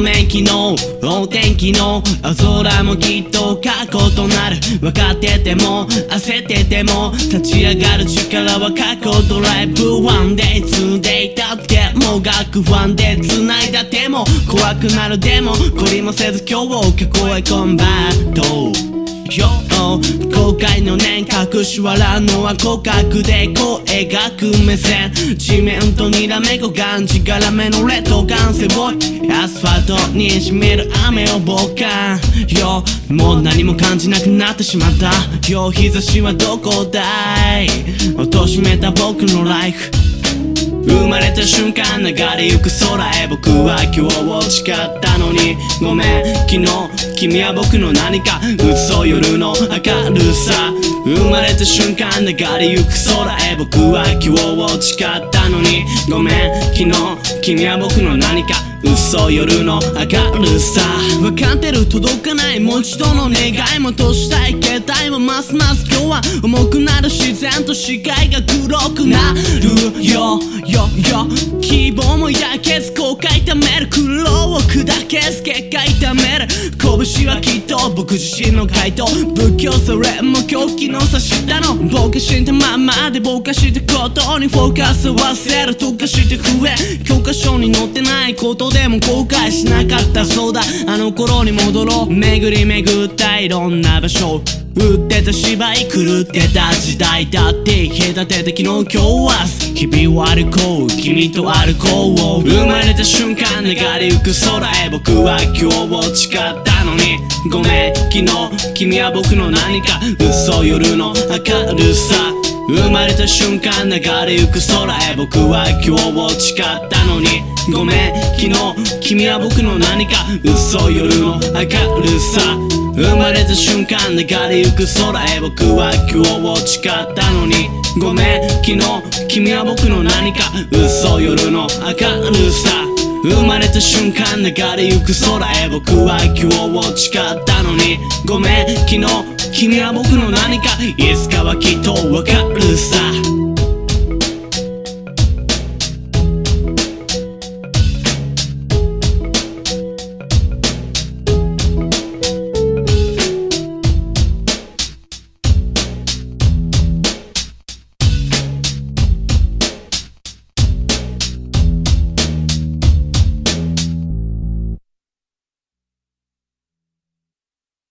ごめん昨日お天気の青空もきっと過去となる。分かってても焦ってても立ち上がる力は過去ドライブ One day two day だってもう学ファンで繋いだ手も怖くなるでも懲りもせず今日を囲い込んバート後の念隠し笑うのは骨格でこう描く目線。地面とにらめごがんじがらめのレッドガンセボイ。アスファルトに染みる雨を傍観よもう何も感じなくなってしまった。よ日差しはどこだい。貶めた僕のライフ。生まれた瞬間流れゆく空へ。僕は今日を誓ったのに。ごめん。昨日君は僕の何か嘘夜の明るさ。生まれた瞬間流れゆく空へ僕は今日を誓ったのに。ごめん昨日君は僕の何か嘘夜の明るさ分かってる届かないもう一度の願いもとしたい携帯はますます今日は重くなる自然と視界が黒くなるよよよ希望も焼けず後悔ためる苦労を砕けず結果痛める拳はきっと僕自身の回答仏教それも狂気の差したのぼかしたままでぼかしたことにフォーカスを忘れるとかして増え教科書に載ってないことでも後悔しなかったそうだ。あの頃に戻ろう。巡り巡ったいろんな場所売ってた芝居狂ってた時代だって隔てて昨日今日は。日々を歩こう君と歩こう生まれた瞬間流れゆく空へ僕は今日を誓ったのに。ごめん昨日君は僕の何か。嘘夜の明るさ。生まれた瞬間流れゆく空へ僕は今日を誓ったのに。ごめん昨日君は僕の何か嘘夜の？明るさ。生まれた瞬間流れゆく空へ僕は今日を誓ったのに。ごめん昨日君は僕の何か嘘夜の？明るさ。生まれた瞬間流れゆく空へ僕は今日を誓ったのに。ごめん昨日君は僕の何か。いつかはきっとわかるさ。